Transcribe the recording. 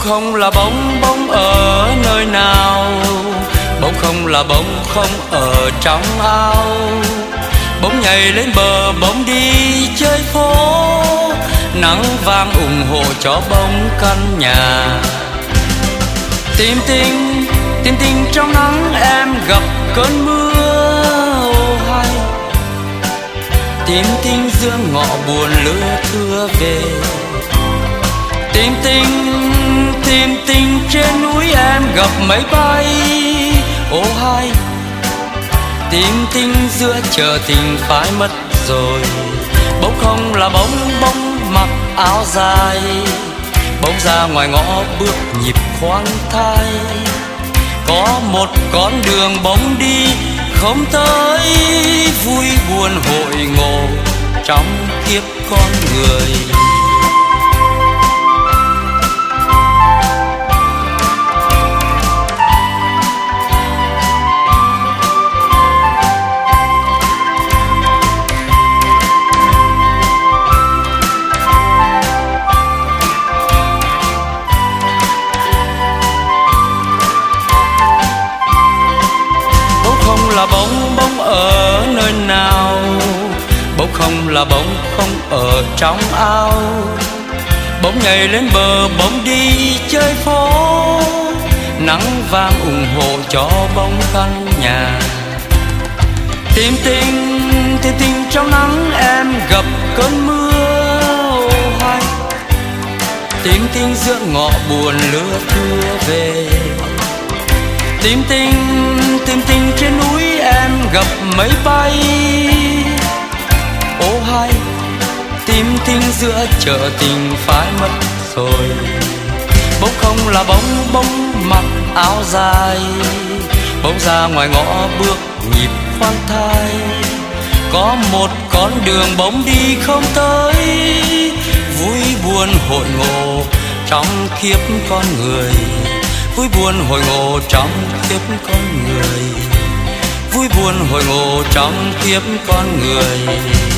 không là bóng bóng ở nơi nào. Bóng không là bóng, không ở trong ao. Bóng nhảy lên bờ, bóng đi chơi phố. Nắng vàng ủng hộ cho bóng căn nhà. Tìm tinh tìm tinh trong nắng em gặp cơn mưa. Ô hay. Tìm tinh giữa ngọ buồn lưa thưa về. Tìm tinh tìm tình trên núi em gặp máy bay. Ô hai, tìm tình giữa chờ tình phải mất rồi. Bỗng không là bóng bóng mặc áo dài, bỗng ra ngoài ngõ bước nhịp khoan thai. Có một con đường bóng đi không tới, vui buồn hội ngộ trong kiếp con người. Là bóng bóng ở nơi nào. Bóng không là bóng, không ở trong ao. Bóng nhảy lên bờ, bóng đi chơi phố. Nắng vàng ủng hộ cho bóng căn nhà. Tim tinh tim tinh trong nắng em gặp cơn mưa. Hay tim tinh giữa ngọ buồn lửa thưa về tìm tình tìm tình trên núi em gặp mây bay. Ô hay tìm tình giữa chợ tình phải mất rồi. Bỗng không là bóng bóng mặc áo dài. Bỗng ra ngoài ngõ bước nhịp khoan thai. Có một con đường bóng đi không tới. Vui buồn hội ngộ trong kiếp con người vui buồn hồi ngộ trong kiếp con người. Vui buồn hồi ngộ trong kiếp con người.